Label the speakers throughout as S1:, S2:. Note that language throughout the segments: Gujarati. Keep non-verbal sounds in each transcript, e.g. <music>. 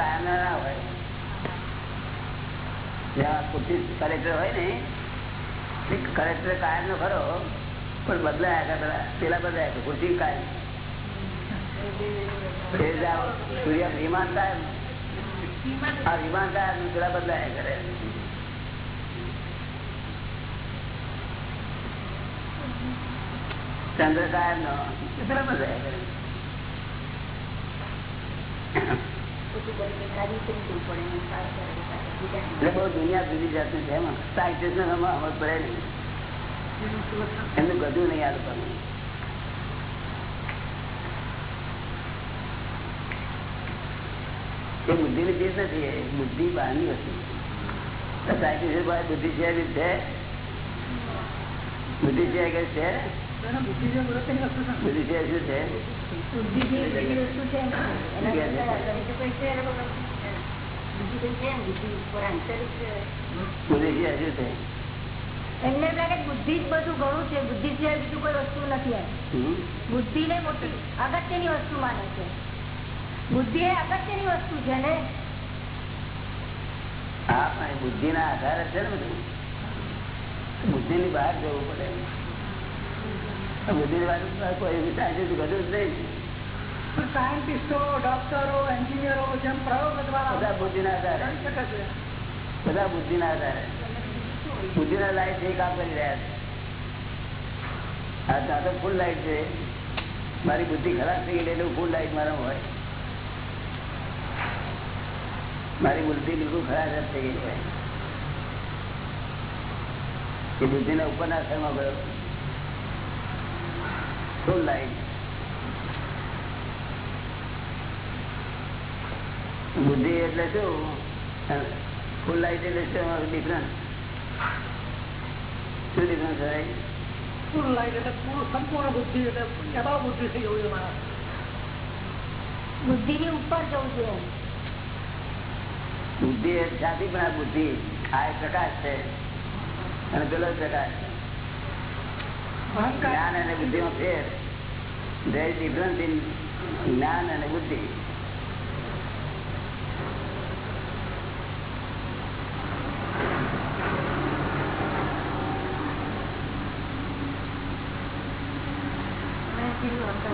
S1: કાયમ ના હોય. જ્યાં ખુરશી કલેક્ટર હોય ને કલેક્ટર કાયમ નો ખરો પણ બદલાયા હતા પેલા પેલા બદલાયા હતા કાયમ સૂર્ય વિમાન કાયમ આ વિમાન પેલા બદલાયા કરે. ચંદ્ર કાયમ નો પેલા બદલાયા કરે. દુનિયા જુદી જાતની છે એમાં. સાયન્ટિસ્ટ ને સમજ પડે નહીં એમનું ગધું નહીં આ લોકોનું એ બુદ્ધિ ની ચીજ નથી એ બુદ્ધિ બહારની હતી સાયન્ટિસ્ટ બુદ્ધિ છે બુદ્ધિ છે કે છે. બુદ્ધિ
S2: જ બધું ઘણું છે બુદ્ધિ સિવાય બીજું કોઈ વસ્તુ નથી? બુદ્ધિ ને મોટી અગત્યની વસ્તુ માને છે બુદ્ધિ એ અગત્યની વસ્તુ છે ને
S1: હા પણ બુદ્ધિ ના આધારે છે ને બધું બુદ્ધિ ની બહાર જવું પડે બુદ્ધિ ની કોઈ સાયન્ટિસ્ટ ગધું જ નહીં
S3: સાયન્ટિસ્ટો ડોક્ટરો એન્જિનિયરો જેમ પ્રયોગ દ્વારા
S1: બધા બુદ્ધિ આધારે
S3: કરી શકે છે.
S1: બધા બુદ્ધિ આધારે બુદ્ધિ લાઈટ છે કામ કરી રહ્યા છે. આ ત્યાં ફૂલ લાઈટ છે. મારી બુદ્ધિ ખરાબ થઈ ગઈ એટલે ફૂલ લાઈટ મારા હોય. મારી બુદ્ધિ બિલકુલ ખરાબ થઈ ગઈ હોય. એ બુદ્ધિ ના ઉપરના અસરમાં ગયો. ફૂલ લાઈટ બુદ્ધિ એટલે શું? ફૂલ લાઈટ એટલે શું? ડિફરન્સ શું ડિફરન્સ થાય
S3: ફૂલ લાઈટ એટલે પૂરું સંપૂર્ણ બુદ્ધિ એટલે એમાં બુદ્ધિ થઈ જવું છે મારા
S2: બુદ્ધિ ની ઉપર જવું જોઈએ
S1: બુદ્ધિ એ સાચી પણ આ બુદ્ધિ. આ પ્રકાશ છે. અને પેલો પ્રકાશ. છે જ્ઞાન અને બુદ્ધિ નો ફેર there is difference in જ્ઞાન અને બુદ્ધિ.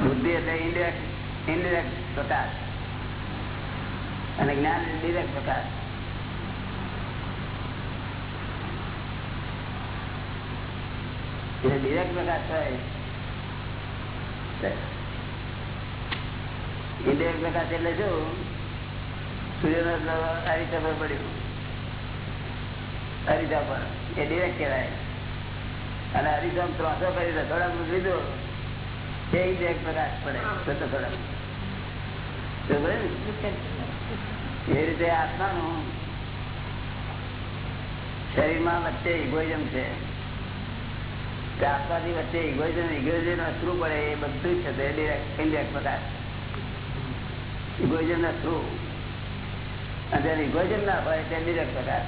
S1: બુદ્ધિ એટલે ઇન્ડિરેક્ટ ઇન્ડિરેક્ટ પ્રકાશ. અને જ્ઞાન ડિરેક્ટ પ્રકાશ. ડિરેક્ટ પ્રકાશ હોય ઇન્ડિરેક્ટ પ્રકાશ એટલે શું? સૂર્યનો અરીસા પર પડ્યું. અરીસા પર એ ડિરેક્ટ કહેવાય. અને અરીસા ત્રણસો કરી રસોડા લીધો એ ઇન્ડિરેક્ટ પ્રકાશ પડે તો થોડા એ રીતે આત્માનું શરીરમાં વચ્ચે ઇગોઇઝમ છે. તે વચ્ચે ઇગોઇઝમ ઇગોઇઝમ અસરું પડે એ બધું જ છે ઇન્ડિરેક્ટ બધા ઇગોઇઝમ અસરું અને જ્યારે ઇગોઇઝમ ના હોય તે ડિરેક્ટ?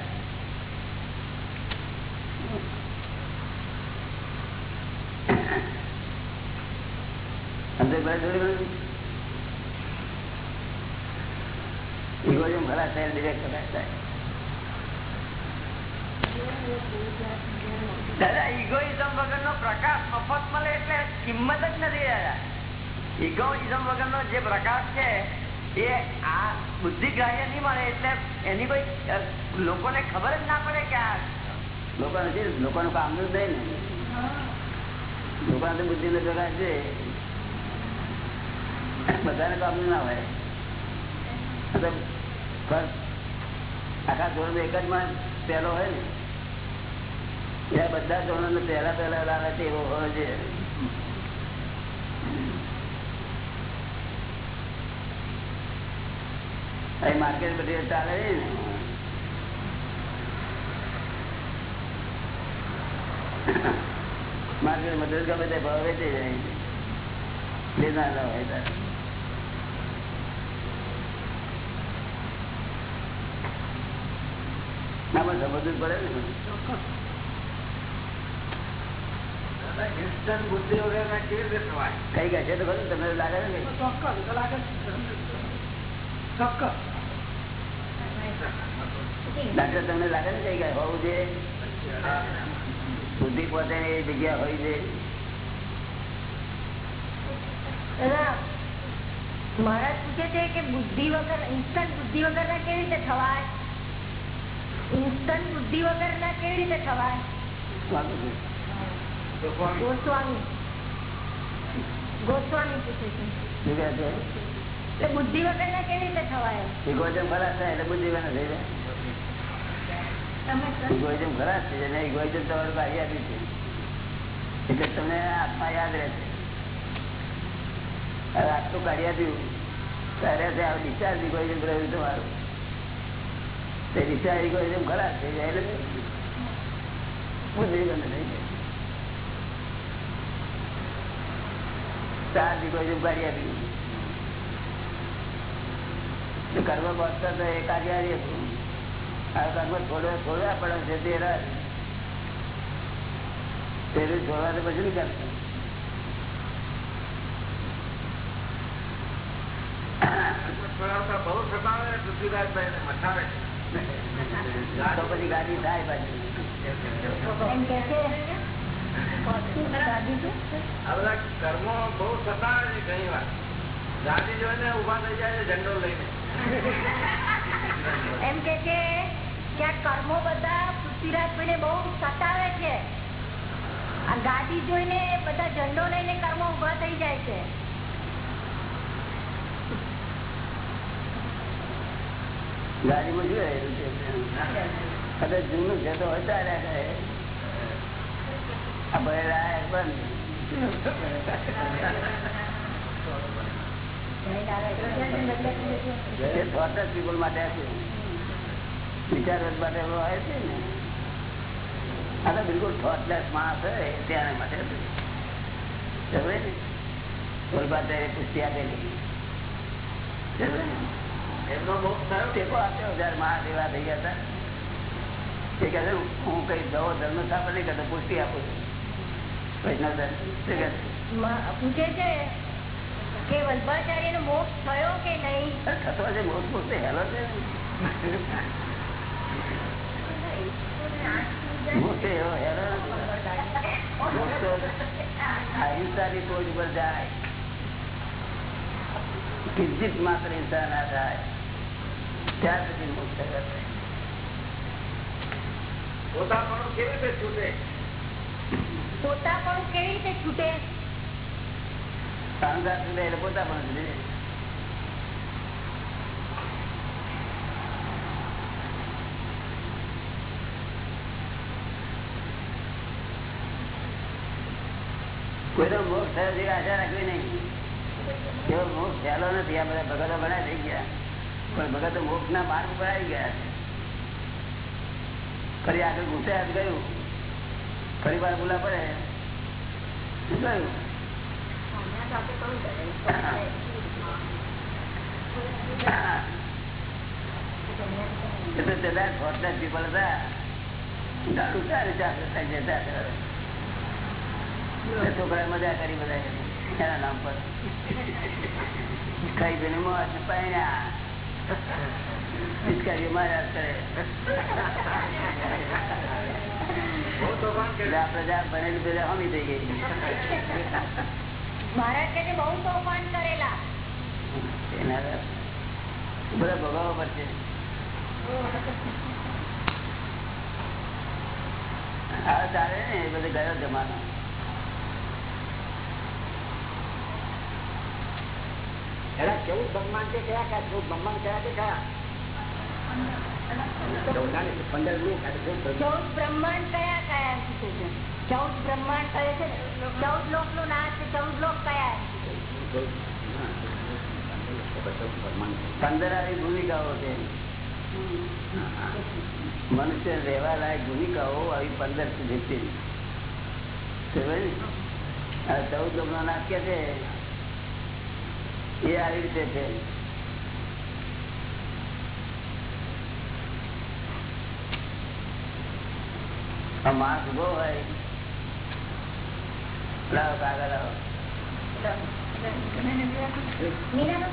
S1: ઇગોઇઝમ ખલાસ થાય ડિરેક્ટ પ્રકાશ થાય.
S4: દાદા ઇગોઇઝમ વગર નો પ્રકાશ મફત મળે એટલે કિંમત જ નથી દાદા. ઇગોઇઝમ વગર નો જે પ્રકાશ છે, એ આ બુદ્ધિ ગ્રાહ્ય નહીં મળે એટલે એની કોઈ લોકોને ખબર જ ના પડે કે આ
S1: લોકો નથી લોકોનું કામ જ નહીં ને. લોકોને તો બુદ્ધિ નો છે. બધાને કામ ના હોય. આખા ધોરણ એક જ માં પહેલો હોય ને. ત્યાં બધા ધોરણ પહેલા પહેલા લાવે છે, એવો છે. અહીં માર્કેટ બધી ચાલે છે માર્કેટ મદદ ગમે તે ભાવ વેચી જાય ના હોય તારે. ના પણ સમજવું પડે ને
S4: ઇન્સ્ટન્ટ બુદ્ધિ વગર કેવી રીતે થવાય
S1: કઈ ગયા છે તો ખરું તમને લાગે છે ને
S3: ચોક્કસ એ તો લાગે જ છે. ચોક્કસ.
S1: ડાક્ટર તમને લાગે ને કે હોવું જોઈએ બુદ્ધિ પોતે એ જગ્યા હોય છે.
S2: દાદા, મહારાજ પૂછે છે કે બુદ્ધિ વગર ઇન્સ્ટન્ટ બુદ્ધિ વગર ના કેવી રીતે થવાય? ઇન્સ્ટન્ટ બુદ્ધિ વગર ના કેવી રીતે થવાય? બુદ્ધિ વગર ના કેવી રીતે થવાય?
S1: ઇગોઇઝમ થાય એટલે બુદ્ધિ બને થઈ જાય. ઇગોઇઝમ ખરાબ છે અને ઇગોઇઝમ તમારું આપ્યું છે એટલે તમને આત્મા યાદ રહેશે હવે આટલું કાઢી આપ્યું. ત્યારે છે આ ડિસ્ચાર્જ ઇગોઇઝમ રહ્યું તમારું. તે ડિસ્ચાર્જ ઇગોઇઝમ ખરાશ થઈ જાય એટલે બુદ્ધિ બને થઈ જાય. ચાર ઇગોઇઝમ કાઢી આપ્યું તો કર્મ પહોંચતા તો એ કાર્ય હતું આ કર્મ થોડો થોડા પડે છે તે રસ પેલું છોડવા તો પછી નહીં કરતું
S5: બહુ સતાવે પૃથ્વીરાજભાઈ ને મથાવે
S1: તો પછી ગાડી થાય પાછી
S5: કર્મો બહુ સતાવે છે ઘણી વાર. ગાડી જોઈને ઊભા થઈ જાય છે ઝંડો લઈને.
S2: એમ કે છે કે આ કર્મો બધા પૃથ્વીરાજભાઈને બહુ સતાવે છે. આ ગાડી જોઈને બધા ઝંડો લઈને કર્મો ઊભા થઈ જાય છે.
S1: ગાડીમાં જોયેલું છે જૂનું છે તો હટાડ્યા કરે આ ભરેલા બંધ એ થોટ પીપલ માટે વિચાર માટે હોય છે ને આ તો બિલકુલ થોટલેસ માણસ હોય ત્યાં માટે. બોલબાતે આપેલી
S5: એમનો બહુ થયો
S1: ટેકો આપ્યો જયારે મહાદેવા થઈ ગયા હતા એ કહે હું કઈ દવો ધર્મ સ્થાપન નહીં કરતો, પુષ્ટિ આપું છું વૈષ્ણવ ધર્મ શું કહે છે?
S2: મ- પૂછે છે કે વલ્ભાચાર્ય નો મોક્ષ થયો કે નહીં
S1: અરે થતો હશે મોટ મોટ હેલો છે મોટે એવો હેલો નથી. મોટ તો અહિંસાની કોઈ ઉપર જાય કિંચિત માત્ર હિંસા ના થાય ત્યાર પછી મોક્ષ થયો છે.
S5: પોતાપણું કેવી રીતે છૂટે
S2: પોતા પણ
S1: મોક્ષ થયો છે આશા રાખવી નહીં. એવો મોક્ષ થયેલો નથી. આ બધા ભગતો ઘણા થઈ ગયા. પણ ભગતો મોક્ષ ના માર્ગ પર આવી ગયા છે. ફરી આગળ ઘૂસે ગયું ફરી વાર બોલા પડે. હતા. દારૂ સારી થાય, જતા. એ મજા કરી બધા નામ પર. કઈ પીને મોજ પાયણા પિચકારી કરે.
S5: બહુ તોફાન
S1: એટલે
S5: કર્યું
S1: આ પ્રજા ભણેલી પ્રજા હમી થઈ ગઈ
S2: મહારાજ કે છે બહુ તોફાન કરેલા.
S1: બધા ભોગવવા પડશે હા ચાલે ને એ બધો ગયો જમાનો.
S3: એના ચૌદ બ્રહ્માંડ છે કયા કયા? બ્રહ્માંડ કયા કે કયા? ને નું
S2: નું
S1: મનુષ્ય રહેવા લાયક ભૂમિકાઓ આવી પંદર સુધી છે ને? ચૌદ લોક નાટ્ય છે? એ આવી રીતે છે. માણસ ઊભો હોય લાવો કાગળ લાવો
S2: મીનાનું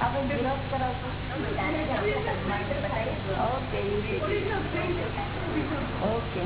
S2: આપણે વિરોધ કરાવશું ઓકે ઓકે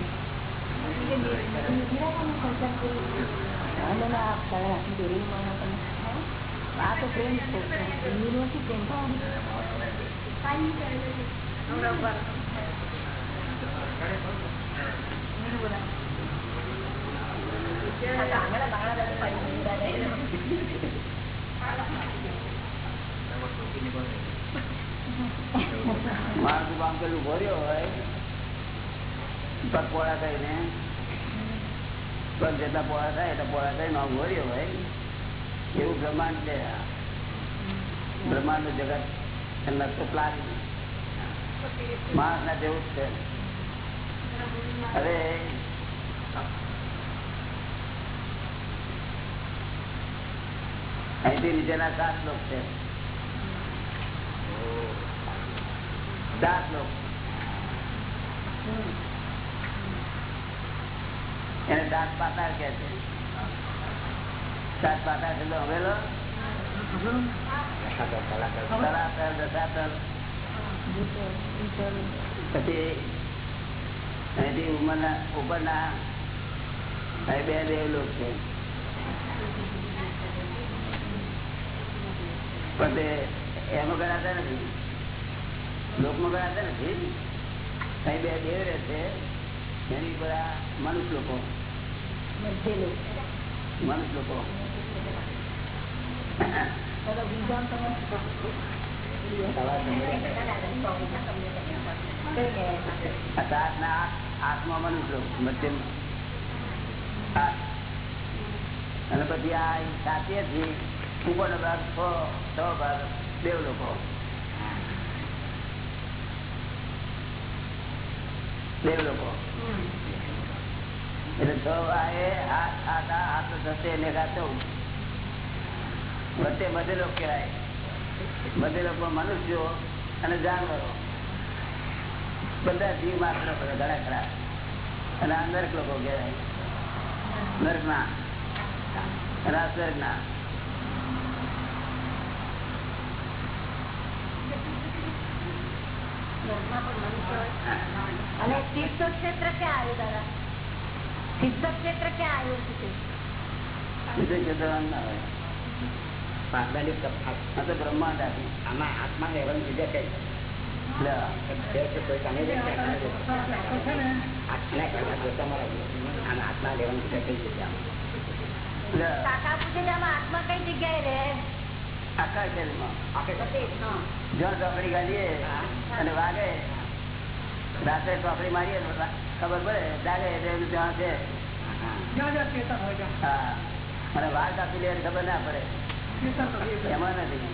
S1: માણસ કામ પેલું ભર્યો હોય. પગ પોળા પગ જેટલા પોળા થાય, એટલા પોળા થાય નામ ભર્યો ભાઈ. એવું બ્રહ્માંડ છે. બ્રહ્માંડ જગત એમના તો પ્લાન. માણસ ના જેવું જ છે. હવે અહીંથી નીચેના સાત લોક છે. સાત લોક. એને દાંત પાતાળ કે છે? દાંત પાતાળ છે તો હવેલો પછી ઉમરના, ઉપરના બે દેવ લોક છે. પણ એમાં ગણાતા નથી. લોકમાં ગણાતા નથી. બે દેવ રહે છે. એની પર મનુષ્ય લોકો. લોકો. મનુષ્ય લોકો મધ્યમ. અને પછી આ સાતે થી ઉપરનો ભાગ છ છ ભાગ દેવ લોકો. દેવ લોકો. એટલે છ વાગે આઠ થશે ને ચૌદ વચ્ચે બધે લોકો કહેવાય. બધે લોકો મનુષ્યો અને જાનવરો. બધા જીવ માત્ર ઘણા ખરા અને આ નર્ક લોકો કહેવાય. નર્ક ના અને આ સ્વર્ગ ના
S2: અને તીર્થ ક્ષેત્ર ક્યાં આવ્યું દાદા તીર્થ ક્ષેત્ર ક્યાં આવ્યું છે તે?
S1: ના હોય આ તો બ્રહ્માંડ આખું
S5: આમાં આત્મા લેવાનું બીજા કઈ.
S1: જ્યાં ચોકડી ગાલીએ અને વાગે. રાત્રે ચોકડી મારીએ ખબર પડે? જાગે એટલે ત્યાં છે. અને વાર કાપી લે ખબર ના પડે. એમાં નથી.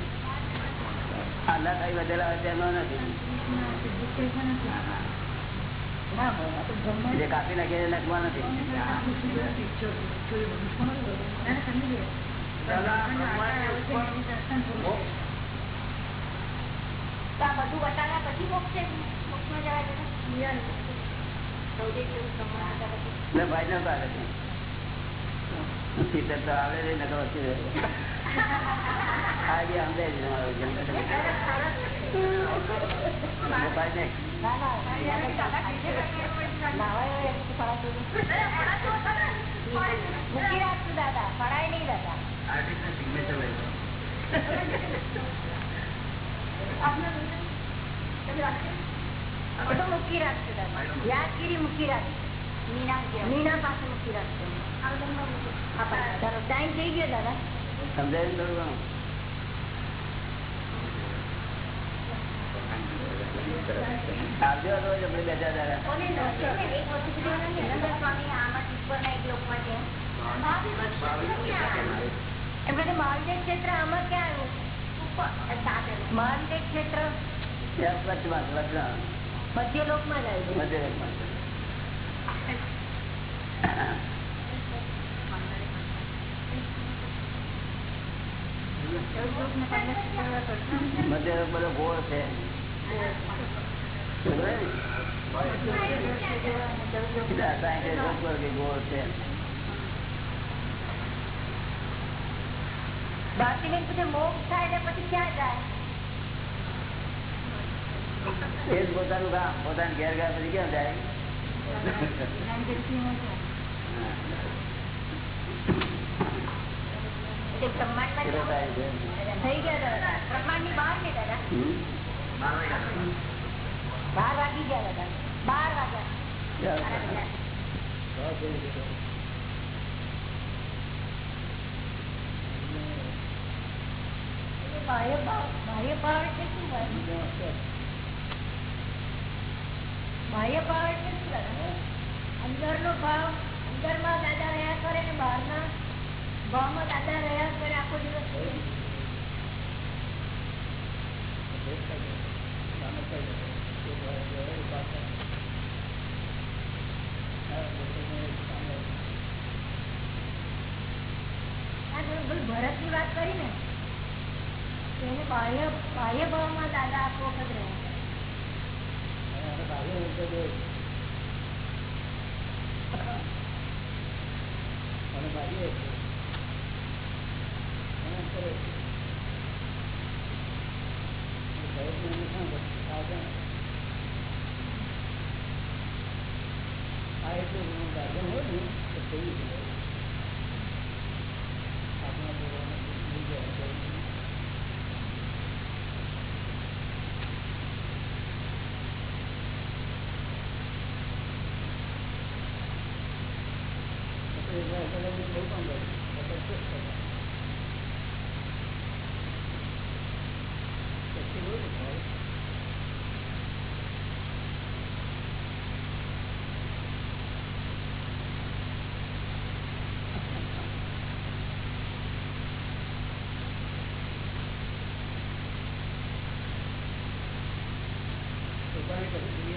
S1: આ ના કઈ વધેલા હોય તેમાં નથી. જે કાપી નાખે લખવા નથી.
S2: બધું વટાણા પછી મોક્ષ છે મોક્ષમાં જવાય?
S1: ભાઈ ન કાઢે છે. તો આવડે નહીં નકર આ બી આમ દે આવે છે. ને ભાઈ ને
S2: ના ના નાવાય હોય એમ તો ફળાતું નથી. મૂકી રાખશું દાદા ફળાય નહીં દાદા
S5: આર્ટિસ્ટને સિગ્નેચર લઈ લો.
S2: એ તો મૂકી રાખશું દાદા યાદગીરી મૂકી રાખશું મીના પાસે મૂકી રાખશું ચાલો ટાઈમ થઈ ગયો દાદા
S1: સમજાય ને થોડું ઘણું આવજો તો જ આપણે બેઠા દાદા
S2: એમ કે મહાવીર ક્ષેત્ર આમાં ક્યાં આવ્યું મહાવીર ક્ષેત્ર
S1: ત્યાં વચમાં વચમાં
S2: મધ્ય લોકમાં
S1: મધ્ય વચમાં. મધ્ય લોક બધો ગોળ છે. ગોળ છે.
S2: ભારતીબેન મોક્ષ થાય ને પછી ક્યાં જાય?
S1: એ જ પોતાનું કામ પોતાનું ઘેર ગયા પછી ક્યાં જાય
S2: તે બ્રહ્માંડમાં
S1: કેટલો
S2: જાય.
S1: ટાઈમ છે
S2: થઈ ગયા દાદા બ્રહ્માંડની બહાર ને દાદા
S1: હમ?
S5: બાર વાગ્યા.
S2: બાર વાગી ગયા દાદા બાર વાગ્યા
S1: ચાલો.
S2: બાહ્ય ભાવ બાહ્ય ભાવ એટલે શું દાદા? બાહ્ય ભાવ એટલે શું દાદા? અંદરનો ભાવ અંદરમાં દાદા રહ્યા કરે ને બહારના ભાવમાં દાદા રહ્યા કરે આખો દિવસ ભરતની વાત કરી ને એને બાહ્ય બાહ્ય ભાવમાં દાદા આખો વખત રહ્યા અને ભાગીએ છીએ Thank you.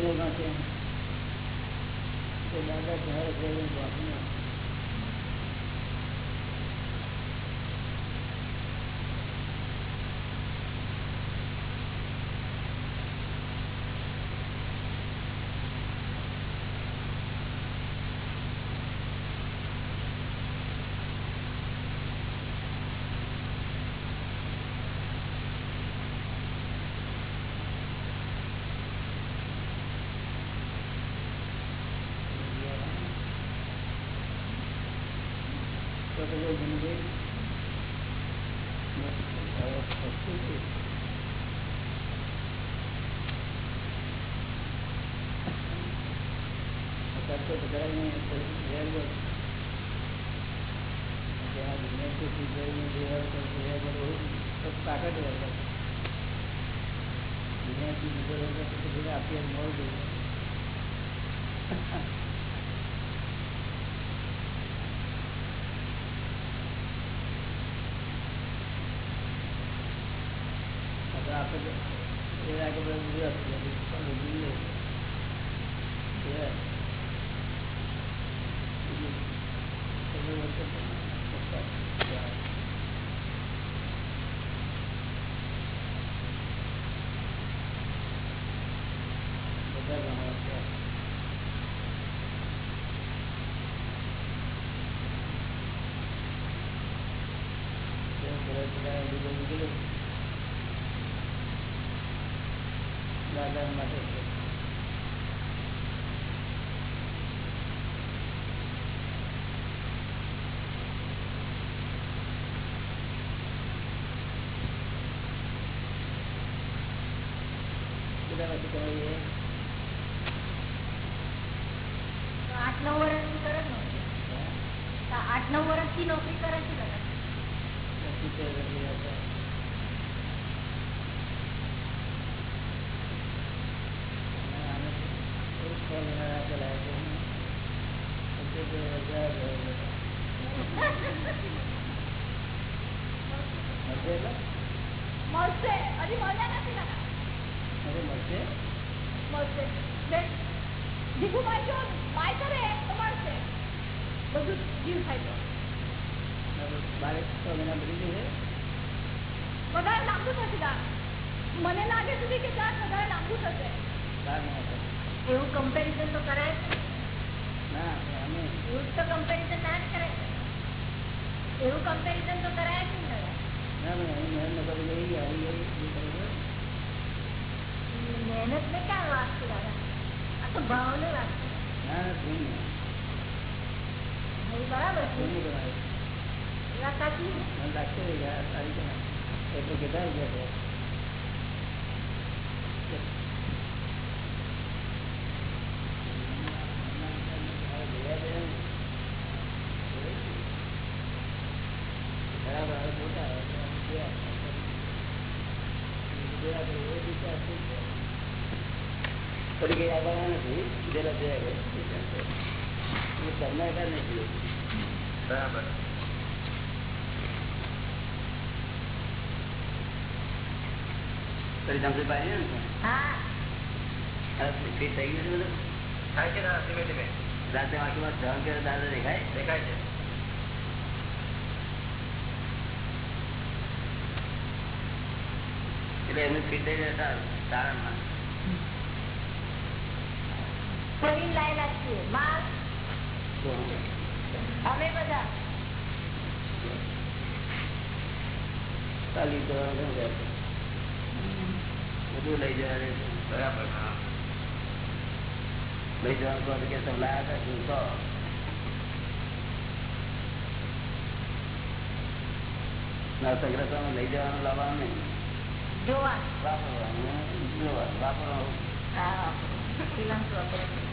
S1: કોઈને પાસે તો દાદા જ્યારે કોઈ વાપરી તો તો
S2: આઠ નવ વર્ષથી નોકરી
S6: કરે
S2: છે.
S6: કઈ નથી જોયા નથી
S5: બરાબર.
S1: સમજ પાડી ને ફિટ થઈ ગયું છે બધું?
S5: થાય છે ધીમે ધીમે.
S1: રાતે વાંકીમાં સહન કરે દાદા દેખાય?
S5: દેખાય છે.
S1: એટલે એનું ફીટ થઈ જાય સારું સારામાં
S2: ફરી લાયેલા છીએ માં અમે બધા
S1: લઈ જવાનું.
S5: બરાબર
S1: લઈ લાવવાનું
S2: જોવા
S1: વાપરવાનું જોવાનું વાપરવાનું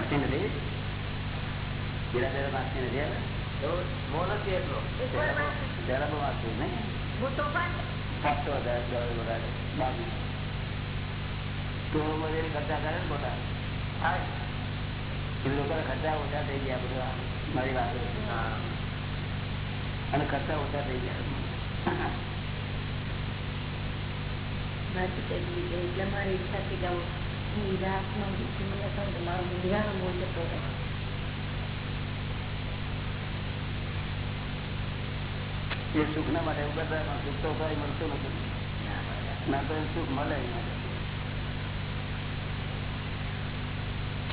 S2: શ્રીલંક
S1: નથી પેલા પેલા માગતી નથી હવે
S5: એવો નથી એટલો
S1: જરા બહુ માગતું નહીં સાતસો હજાર ડોલર વધારે બાવીસ તો મજૂરી ખર્ચા કરે ને મોટા
S5: થાય
S1: એ લોકોના ખર્ચા ઓછા થઈ ગયા બધા મારી વાત
S5: હા
S1: અને ખર્ચા ઓછા થઈ ગયા
S2: એટલે મારી ઈચ્છા થઈ કે હું ઈરાકમાં મૂકીને હતો તો મારો ઈરાનો બહુ જતો રહે
S1: એ સુખ ના માટે એવું કરતા સુખ તો કઈ મળતું નથી ના તો સુખ મળે.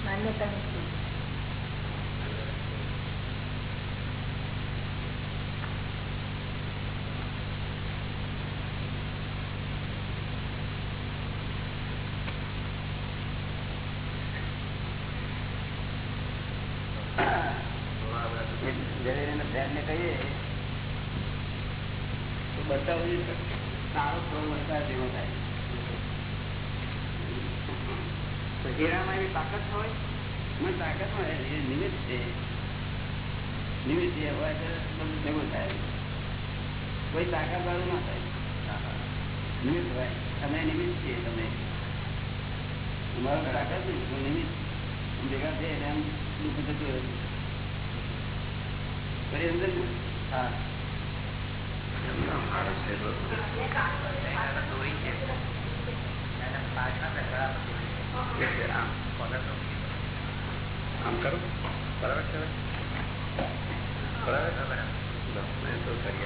S2: માન્યતા નથી
S1: એ જ્યારે એના ફ્રેન્ડને કહીએ તો બતાવું સારો ફળ વરસાદ જેવો થાય તો હીરામાં એવી તાકાત હોય? મને તાકાત હોય એ નિમિત્ત છે. નિમિત્ત એ હોય તો તમને ભેગું થાય. કોઈ તાકાત વાળું ના થાય. નિમિત્ત હોય. તમે નિમિત્ત છીએ તમે. તમારો તાકાત નહીં કોઈ નિમિત્ત. ભેગા છે એટલે આમ દુઃખ થતું હોય. ફરી અંદર હા. આમ કરું. બરાબર છે બરાબર બરાબર તો કરી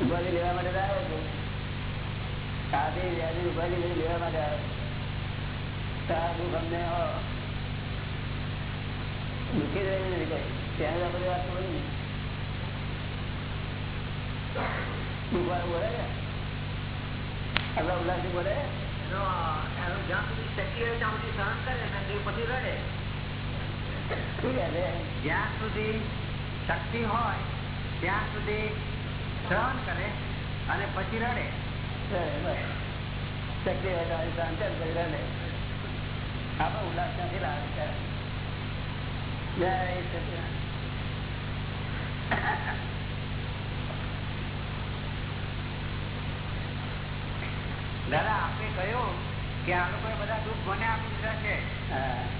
S1: ઉપાધિ લેવા માટે આવ્યો છું. સાથી વ્યાજી ઉપાધિ બધી લેવા માટે દુઃખ અમને દુઃખી રહી નથી કઈ ત્યાં આપણે વાત બોલી દુઃખ વાળું બોલે ને આપડા ઉલ્લાસી બોલે
S4: એનો એનો જ્યાં સુધી શક્તિ હોય ત્યાં સુધી સહન કરે ને પછી રડે. જ્યાં સુધી શક્તિ હોય ત્યાં સુધી સહન કરે અને પછી રડે.
S1: શક્તિ હોય કરી રહે આપણે ઉલ્લાસ નથી લાવે ત્યારે જય સચિદાનંદ.
S4: દાદા આપણે કહ્યું કે આ લોકોએ બધા દુઃખ મને આપી દીધા છે.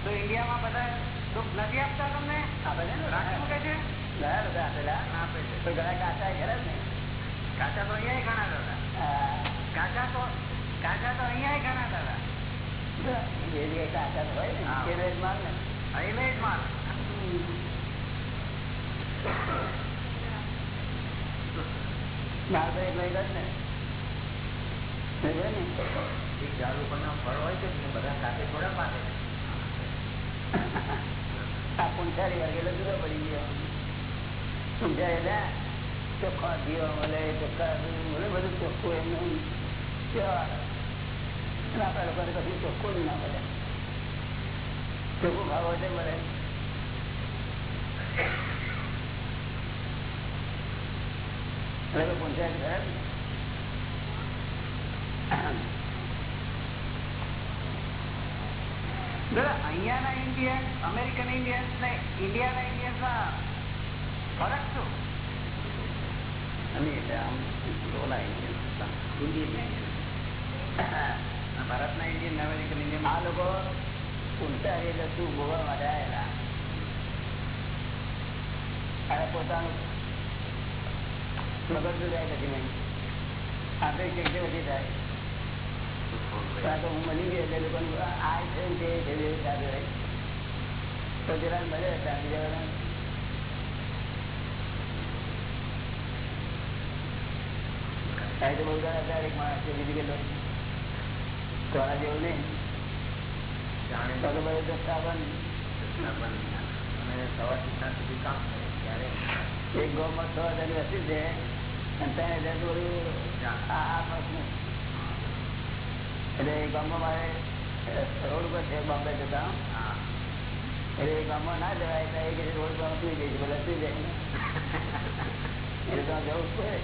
S4: તો ઇન્ડિયામાં બધા દુઃખ નથી આપતા તમને?
S1: આ બધા
S4: રાષ્ટ્ર મૂકે છે?
S1: ઘણા બધા આપેલા
S4: આપે છે.
S1: તો ઘણા કાચા ઘરે જ ને.
S4: કાચા તો અહીંયા ઘણા દાદા. તો તો અહીંયા ઘણા દાદા
S1: જે હોય ને માલ ને.
S4: જ માલ
S1: લઈ ને.
S4: ઉપરના ફળ છે બધા સાથે થોડા પાકે
S1: આ પૂંછારી વર્ગેલો જુદો પડી ગયો પૂંછારી ચોખ્ખો દીવો મળે ચોખ્ખા મળે બધું ચોખ્ખું એમનું આપણા લોકોને ના મળે ચોખ્ખું ખાવું
S4: અહીંયાના ઇન્ડિયન અમેરિકન ઇન્ડિયન્સ ને ઇન્ડિયાના ઇન્ડિયન્સ ફરક શું
S1: અને એટલે આમ ઓલા Indian.
S4: ભારતના ઇન્ડિયન અમેરિકન ઇન્ડિયન
S1: આ લોકો ઉલટા એટલે શું ભોગવા માટે આવેલા અને પોતાનું બગડતું જાય પછી નહીં. આપણે શક્તિ વધી જાય. હું મળી ગયો એટલે આ છે તે ચાલુ રહે તો જરા મળે ત્યાં બીજા તો બહુ હતા એક માણસ છે, બીજી કેટલો તો જેવું નહીં.
S4: જાણે
S1: તો તો બધું ધક્કા બંધ
S4: અને સવારથી સાંજ સુધી કામ કરે ત્યારે
S1: એક ગામમાં છ હજારની વસ્તી છે અને ત્રણ હજાર તો આ આ એટલે એ ગામમાં મારે રોડ પર છે બોમ્બે જતા. એટલે એ ગામમાં ના જવાય તો એ કે રોડ પર સુઈ જઈશ બધા સુઈ જાય. <laughs> એટલે તો જવું પડે.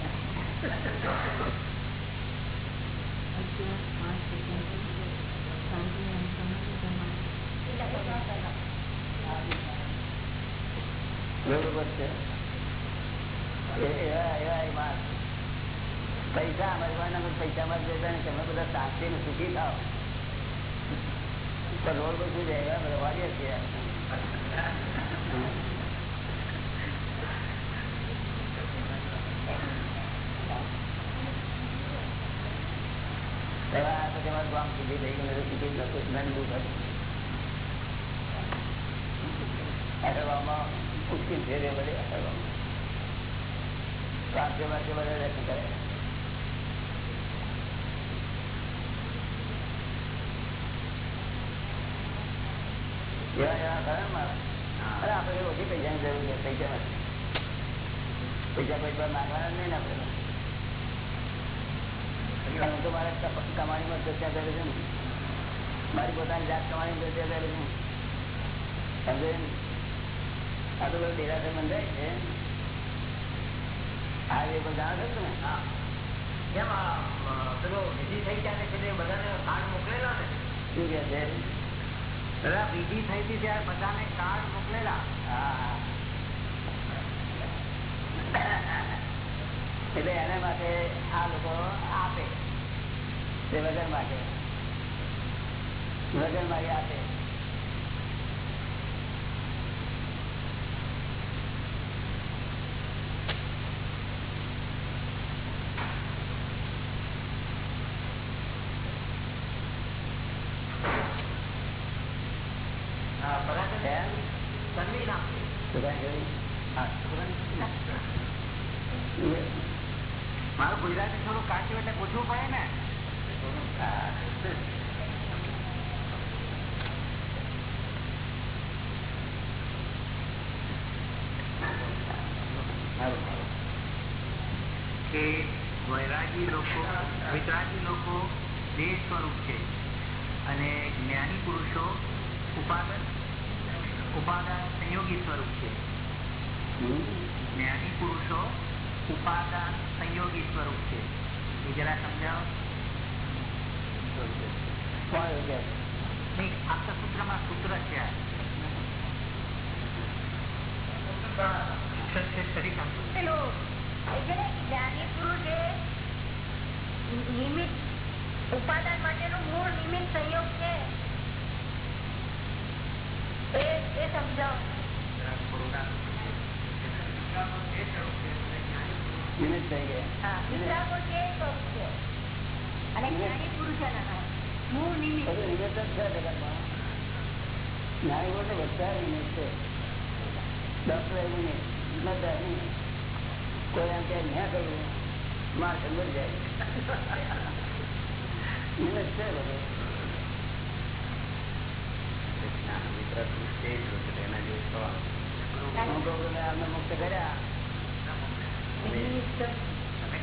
S1: ઉપર છે. પૈસા અમારી પાસે માં દેતા ને તમે બધા શાંતિ ને સુખી થાવ રોડ રહેવા બધા વાળીએ છીએ એવા પછી અમારું ગામ સુધી થઈ ગયું એટલે સુધી નતું ઘણું દુઃખ હતું આખા ગામમાં મુશ્કેલ છે કરે એવા એવા ને મારા આપણે ઓછી પૈસાની જરૂર છે, પૈસા પૈસા પૈસા માંગવાના નહીં ને આપણે. હું તો મારે કમાણીમાં ચર્ચા કરું છું ને. મારી પોતાની જાત કમાણી ચર્ચા કરું છું સમજે આ તો બધું દેરાસર બંધાય છે. આ જે બધા જાણો છો ને
S4: હા. કેમ પેલો વિધિ થઈ ત્યારે છે બધાને કાર્ડ મોકલેલા ને?
S1: શું કે છે?
S4: દાદા વિધિ થઈ હતી ત્યારે બધાને કાર્ડ મોકલેલા.
S1: એટલે એના માટે આ લોકો આપે. તે વગર માટે વગર મારી આપે.
S4: મારું ગુજરાતી થોડું કાચું એટલે પૂછવું પડે ને. વૈરાગી લોકો, વિતરાગી લોકો દેહ સ્વરૂપ છે. અને જ્ઞાની પુરુષો ઉપાદન, ઉપાદાન સંયોગી સ્વરૂપ છે. જ્ઞાની પુરુષો ઉપાદાન સંયોગી સ્વરૂપ છે. એ જરા સમજાવો. આખા સૂત્રમાં
S2: મૂળ નિમિત્ત સંયોગ છે એ સમજાવો
S1: નિમિત્ત થઈ ગયા કોઈ એમ કે ન્યા કરવું માર ખબર જાય. નિમિત્ત છે બધું મિત્ર એના અમને મુક્ત કર્યા.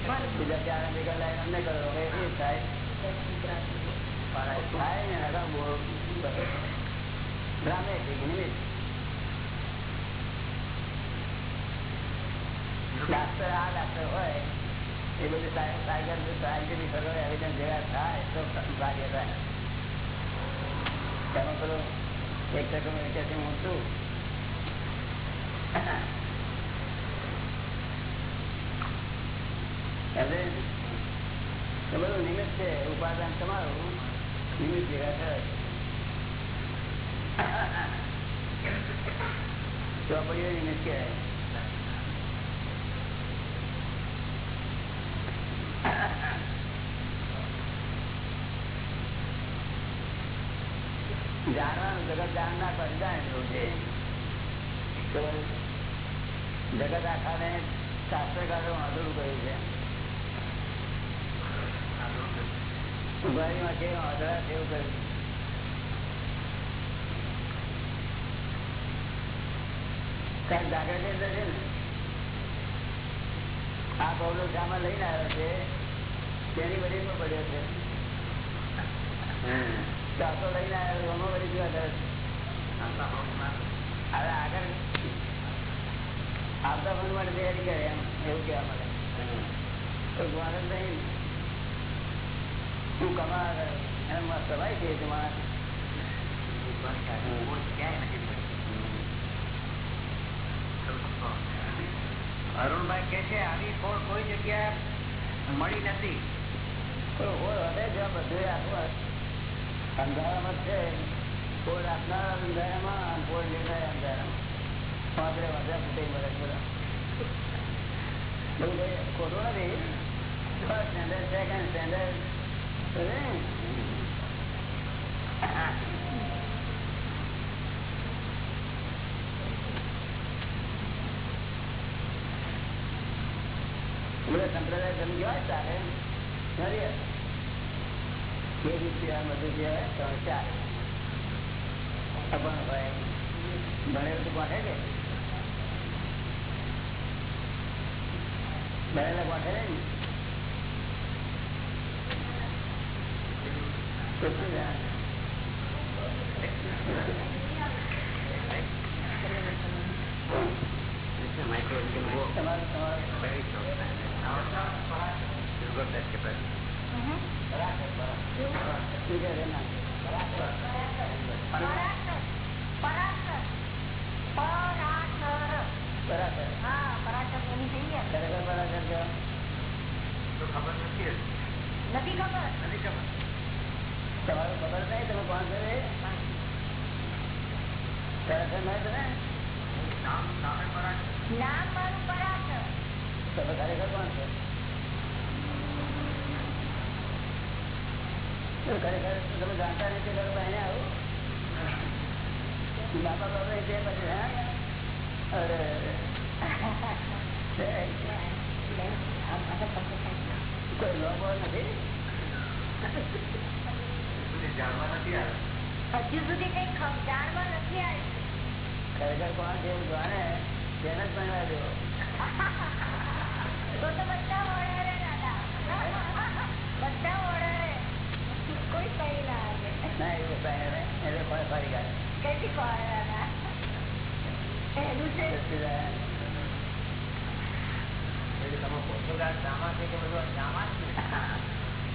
S1: આ ડાક્ટર હોય એ બધું સાયન્ટિફિક થાય તો કાર્ય થાય તેમાં પેલો એક ટકા હું છું બધું નિમિત્ત છે, ઉપાદાન તમારું. નિમિત્ત ભેગા થયા. ચોપડીઓ નિમિત્ત કહેવાય. જાણવાનું જગત જાણનાર પણ જાણેલું છે. જગત આખાને શાસ્ત્રકારો અધૂરું કહ્યું છે ઉભારીમાં કેવું અધરા કેવું કહ્યું કારણ જાગૃતિ અંદર છે ને આ બહુ સામાન લઈને આવ્યો છે તેની બધી પણ પડ્યો છે? ચાતો લઈને આવ્યો એમાં બધી જોવા હવે આગળ આવતા ફોન માટે તૈયારી કરે એમ એવું કહેવા મળે ગુણ નહીં તું કમા એમ સવાય છે
S4: અરુણભાઈ કે છે, આવી કોઈ કોઈ જગ્યા મળી નથી.
S1: હવે જ્યાં બધું આખું અંધારામાં છે. ખોટું નથી. સ્ટેન્ડર્ડ છે સ્ટેન્ડર્ડ કે રીતે બધું જે ત્રણ ચાર અભણ હોય ભણેલું તો ભણેલા ગોઠે ને તો શું જાણે? તમારું તમારું શું કહે છે ના?
S2: પરાશર પરાશર પરાશર
S1: બરાબર
S2: હા પરાશર એની થઈ ગયા
S1: ખરેખર બરાબર છે
S4: ખબર નથી
S2: ખબર?
S4: નથી ખબર.
S1: તમારું ખબર નહીં તમે કોણ છો રે ખરેખર નહીં? તમે તમે ખરેખર કોણ છો? ખરેખર તમે જાણતા નથી ખબર બહેને આવું? બાપા બાપા તે પછી હા? અરે
S2: આમ આગળ પકડ
S1: ખબર
S5: જાણવા નથી આવ્યા.
S2: હજુ સુધી કઈ નથી
S1: ખરેખર કોણ જેવું જાણે તેને જ ભણવા દો. <laughs>
S2: તો તો બધા ઓર્ડરે દાદા. <laughs> બધા ઓર્ડરે કોઈ કઈ ના આવે.
S1: ના એવું કઈ નહીં. એટલે ફળ ફરી ગયા
S2: કઈથી કોણ દાદા? એનું છે.
S5: એટલે તમે પોતો જામા છે કે બધું જામા જ છે? <laughs>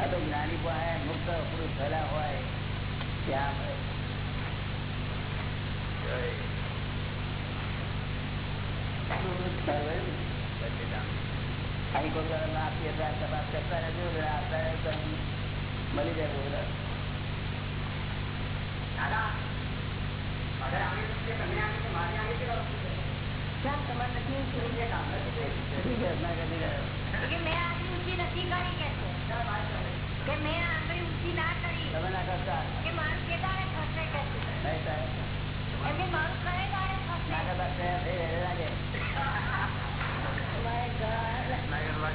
S1: આ તો જ્ઞાની પણ મુક્ત પુરુષ થયેલા હોય ત્યાં મળે બરાબર ને? અહીં કોઈ વાર ના આપીએ તો આ તપાસ કરતા રહેજો એટલે આપતા રહે તો મળી જાય કોઈ વાર.
S2: કેમ તમારે નથી ઊંચી
S1: ઠીક છે, ના કરી રહ્યો.
S2: કે મેં આંગળી ઊંચી નથી કરી કે છે કે મેં આંગળી ઊંચી ના કરી
S1: તમે ના કરતા
S2: કે મારું કે દાડે થશે કે
S1: લાગે <laughs>